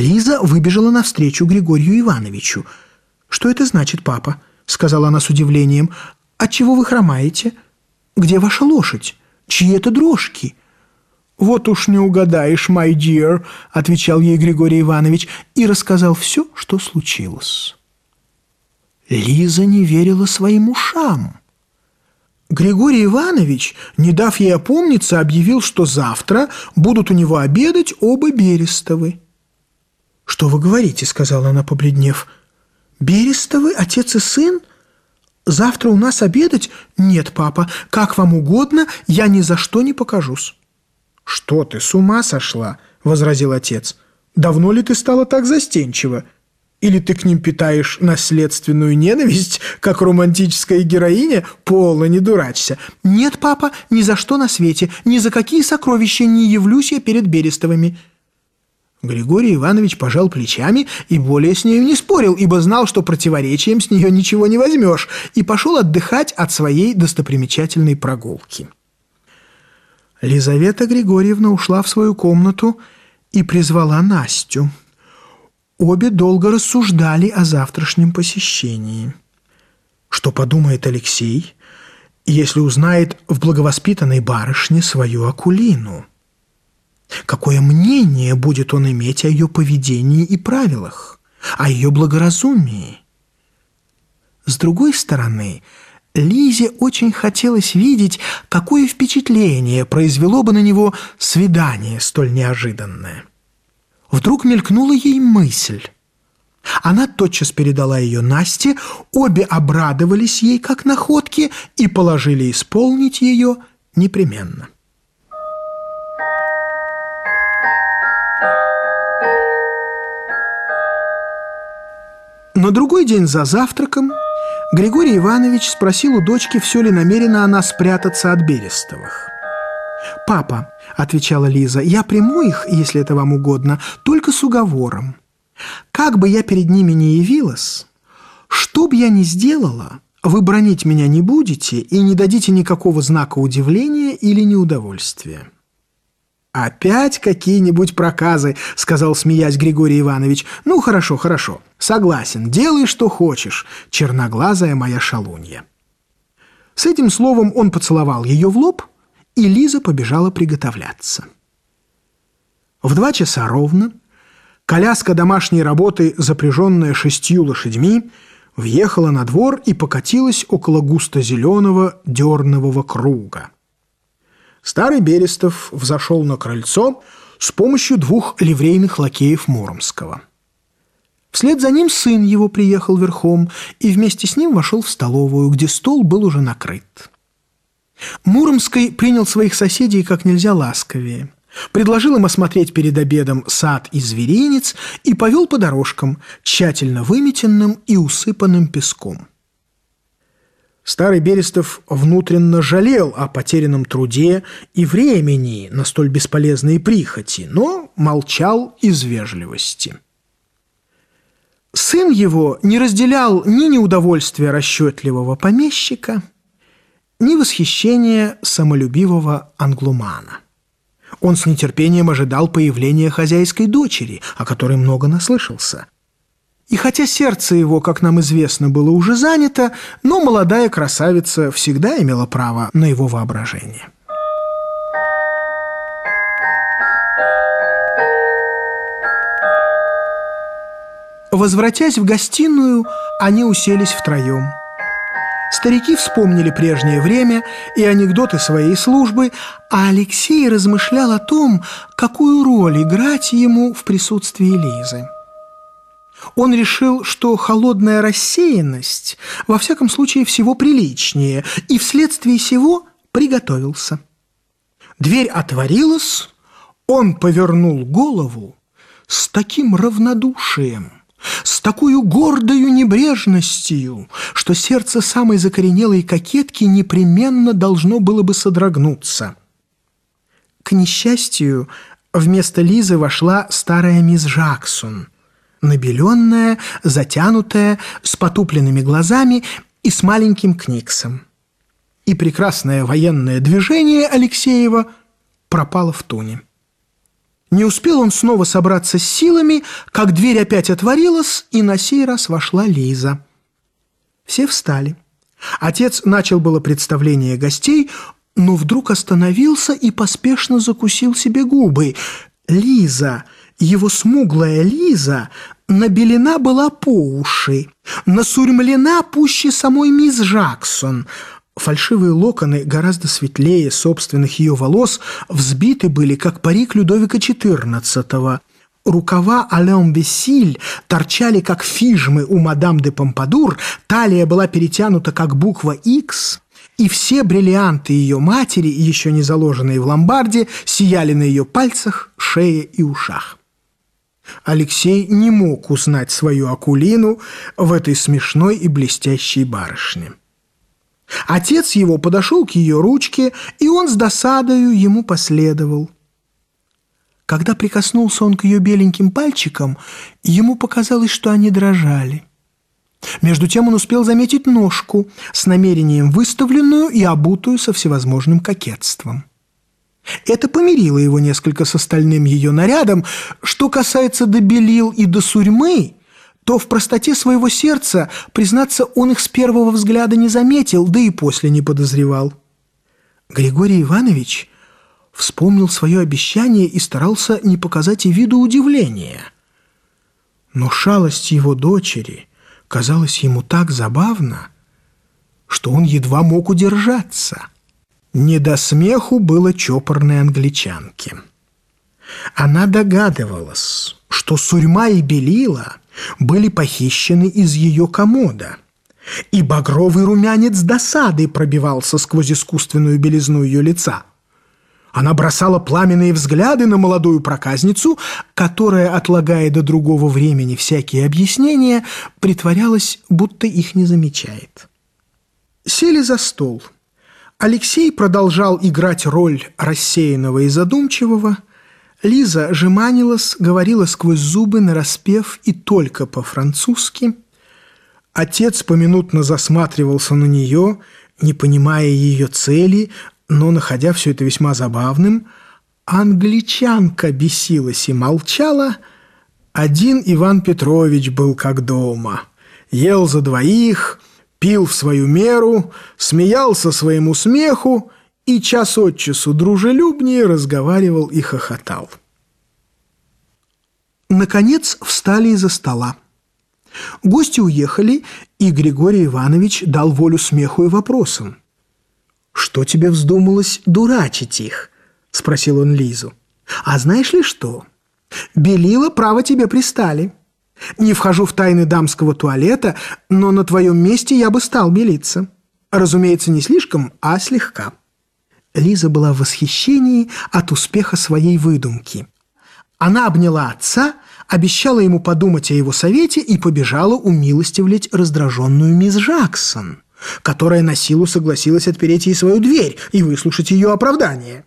Лиза выбежала навстречу Григорию Ивановичу. «Что это значит, папа?» — сказала она с удивлением. «Отчего вы хромаете? Где ваша лошадь? Чьи это дрожки?» «Вот уж не угадаешь, my dear», — отвечал ей Григорий Иванович и рассказал все, что случилось. Лиза не верила своим ушам. Григорий Иванович, не дав ей опомниться, объявил, что завтра будут у него обедать оба Берестовы. «Что вы говорите?» — сказала она, побледнев. «Берестовы, отец и сын? Завтра у нас обедать? Нет, папа, как вам угодно, я ни за что не покажусь». «Что ты, с ума сошла?» — возразил отец. «Давно ли ты стала так застенчива? Или ты к ним питаешь наследственную ненависть, как романтическая героиня? Полно не дурачься». «Нет, папа, ни за что на свете, ни за какие сокровища не явлюсь я перед Берестовыми». Григорий Иванович пожал плечами и более с нею не спорил, ибо знал, что противоречием с нее ничего не возьмешь, и пошел отдыхать от своей достопримечательной прогулки. Лизавета Григорьевна ушла в свою комнату и призвала Настю. Обе долго рассуждали о завтрашнем посещении. Что подумает Алексей, если узнает в благовоспитанной барышне свою Акулину? Какое мнение будет он иметь о ее поведении и правилах, о ее благоразумии? С другой стороны, Лизе очень хотелось видеть, какое впечатление произвело бы на него свидание столь неожиданное. Вдруг мелькнула ей мысль. Она тотчас передала ее Насте, обе обрадовались ей как находке и положили исполнить ее непременно. На другой день за завтраком Григорий Иванович спросил у дочки, все ли намерена она спрятаться от Берестовых. «Папа», — отвечала Лиза, — «я приму их, если это вам угодно, только с уговором. Как бы я перед ними не явилась, что бы я ни сделала, вы бронить меня не будете и не дадите никакого знака удивления или неудовольствия». «Опять какие-нибудь проказы», — сказал, смеясь Григорий Иванович. «Ну, хорошо, хорошо. Согласен, делай, что хочешь, черноглазая моя шалунья». С этим словом он поцеловал ее в лоб, и Лиза побежала приготовляться. В два часа ровно коляска домашней работы, запряженная шестью лошадьми, въехала на двор и покатилась около густо-зеленого дернового круга. Старый Берестов взошел на крыльцо с помощью двух ливрейных лакеев Муромского. Вслед за ним сын его приехал верхом и вместе с ним вошел в столовую, где стол был уже накрыт. Муромский принял своих соседей как нельзя ласковее, предложил им осмотреть перед обедом сад и зверинец и повел по дорожкам, тщательно выметенным и усыпанным песком. Старый Берестов внутренно жалел о потерянном труде и времени на столь бесполезные прихоти, но молчал из вежливости. Сын его не разделял ни неудовольствия расчетливого помещика, ни восхищения самолюбивого англумана. Он с нетерпением ожидал появления хозяйской дочери, о которой много наслышался – и хотя сердце его, как нам известно, было уже занято, но молодая красавица всегда имела право на его воображение. Возвратясь в гостиную, они уселись втроем. Старики вспомнили прежнее время и анекдоты своей службы, а Алексей размышлял о том, какую роль играть ему в присутствии Лизы. Он решил, что холодная рассеянность во всяком случае всего приличнее, и вследствие сего приготовился. Дверь отворилась, он повернул голову с таким равнодушием, с такой гордою небрежностью, что сердце самой закоренелой кокетки непременно должно было бы содрогнуться. К несчастью, вместо Лизы вошла старая мисс Жаксон – набеленная, затянутая, с потупленными глазами и с маленьким книксом. И прекрасное военное движение Алексеева пропало в туне. Не успел он снова собраться с силами, как дверь опять отворилась, и на сей раз вошла Лиза. Все встали. Отец начал было представление гостей, но вдруг остановился и поспешно закусил себе губы. Лиза, его смуглая Лиза, набелена была по уши, насурьмлена пуще самой мисс Жаксон – Фальшивые локоны, гораздо светлее собственных ее волос, взбиты были, как парик Людовика XIV. Рукава Ален Бессиль торчали, как фижмы у мадам де Помпадур, талия была перетянута, как буква X, и все бриллианты ее матери, еще не заложенные в ломбарде, сияли на ее пальцах, шее и ушах. Алексей не мог узнать свою Акулину в этой смешной и блестящей барышне. Отец его подошел к ее ручке, и он с досадою ему последовал. Когда прикоснулся он к ее беленьким пальчикам, ему показалось, что они дрожали. Между тем он успел заметить ножку с намерением выставленную и обутую со всевозможным кокетством. Это помирило его несколько с остальным ее нарядом. Что касается до белил и до сурьмы – то в простоте своего сердца, признаться, он их с первого взгляда не заметил, да и после не подозревал. Григорий Иванович вспомнил свое обещание и старался не показать и виду удивления. Но шалость его дочери казалась ему так забавна, что он едва мог удержаться. Не до смеху было чопорной англичанке. Она догадывалась, что сурьма и белила были похищены из ее комода, и багровый румянец досады пробивался сквозь искусственную белизну ее лица. Она бросала пламенные взгляды на молодую проказницу, которая, отлагая до другого времени всякие объяснения, притворялась, будто их не замечает. Сели за стол. Алексей продолжал играть роль рассеянного и задумчивого – Лиза жеманилась, говорила сквозь зубы, нараспев и только по-французски. Отец поминутно засматривался на нее, не понимая ее цели, но находя все это весьма забавным. Англичанка бесилась и молчала. Один Иван Петрович был как дома. Ел за двоих, пил в свою меру, смеялся своему смеху и час от часу дружелюбнее разговаривал и хохотал. Наконец встали из-за стола. Гости уехали, и Григорий Иванович дал волю смеху и вопросам. «Что тебе вздумалось дурачить их?» – спросил он Лизу. «А знаешь ли что? Белила, право тебе пристали. Не вхожу в тайны дамского туалета, но на твоем месте я бы стал белиться. Разумеется, не слишком, а слегка». Лиза была в восхищении от успеха своей выдумки. Она обняла отца, обещала ему подумать о его совете и побежала умилостивлять раздраженную мисс Жаксон, которая на силу согласилась отпереть ей свою дверь и выслушать ее оправдание.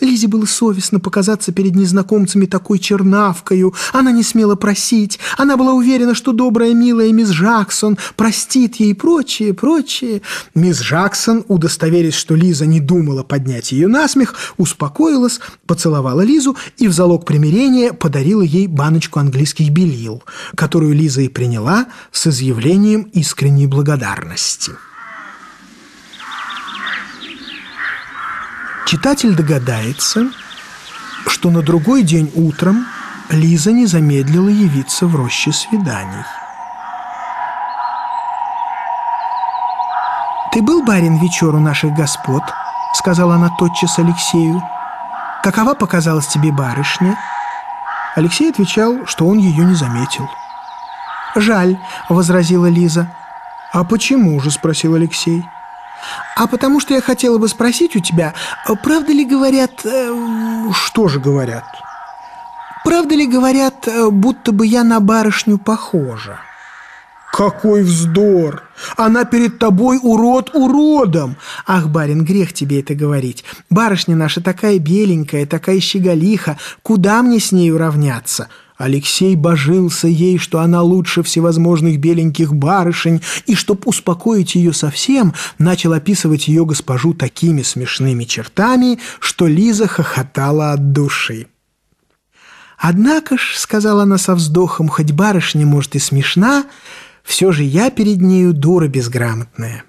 Лизе было совестно показаться перед незнакомцами такой чернавкою. Она не смела просить. Она была уверена, что добрая, милая мисс Жаксон простит ей и прочее, прочее. Мисс Жаксон, удостоверясь, что Лиза не думала поднять ее насмех, успокоилась, поцеловала Лизу и в залог примирения подарила ей баночку английских белил, которую Лиза и приняла с изъявлением искренней благодарности. Читатель догадается, что на другой день утром Лиза не замедлила явиться в роще свиданий. «Ты был, барин, вечер у наших господ?» — сказала она тотчас Алексею. «Какова показалась тебе барышня?» Алексей отвечал, что он ее не заметил. «Жаль», — возразила Лиза. «А почему же?» — спросил Алексей. А потому что я хотела бы спросить у тебя, правда ли говорят... Э, что же говорят? Правда ли говорят, э, будто бы я на барышню похожа? Какой вздор! Она перед тобой урод уродом! Ах, барин, грех тебе это говорить. Барышня наша такая беленькая, такая щеголиха. Куда мне с ней равняться?» Алексей божился ей, что она лучше всевозможных беленьких барышень, и, чтоб успокоить ее совсем, начал описывать ее госпожу такими смешными чертами, что Лиза хохотала от души. Однако ж, — сказала она со вздохом, — хоть барышня, может, и смешна, все же я перед нею дура безграмотная.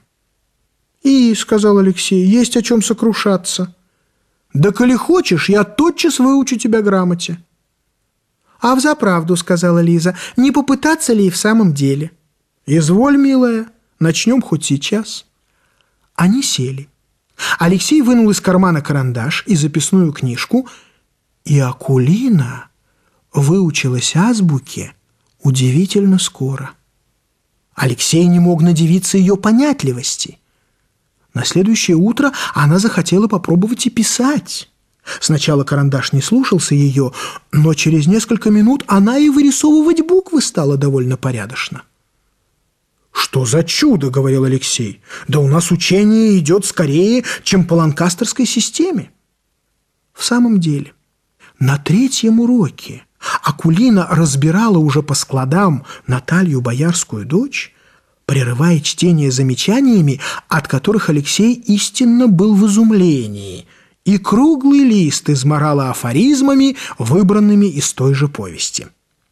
«И, — сказал Алексей, — есть о чем сокрушаться. Да коли хочешь, я тотчас выучу тебя грамоте». «А взаправду, — сказала Лиза, — не попытаться ли и в самом деле?» «Изволь, милая, начнем хоть сейчас». Они сели. Алексей вынул из кармана карандаш и записную книжку, и Акулина выучилась азбуке удивительно скоро. Алексей не мог надевиться ее понятливости. На следующее утро она захотела попробовать и писать. Сначала карандаш не слушался ее, но через несколько минут она и вырисовывать буквы стала довольно порядочно. «Что за чудо!» — говорил Алексей. «Да у нас учение идет скорее, чем по ланкастерской системе». В самом деле, на третьем уроке Акулина разбирала уже по складам Наталью Боярскую дочь, прерывая чтение замечаниями, от которых Алексей истинно был в изумлении – и круглый лист изморала афоризмами, выбранными из той же повести.